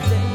someday.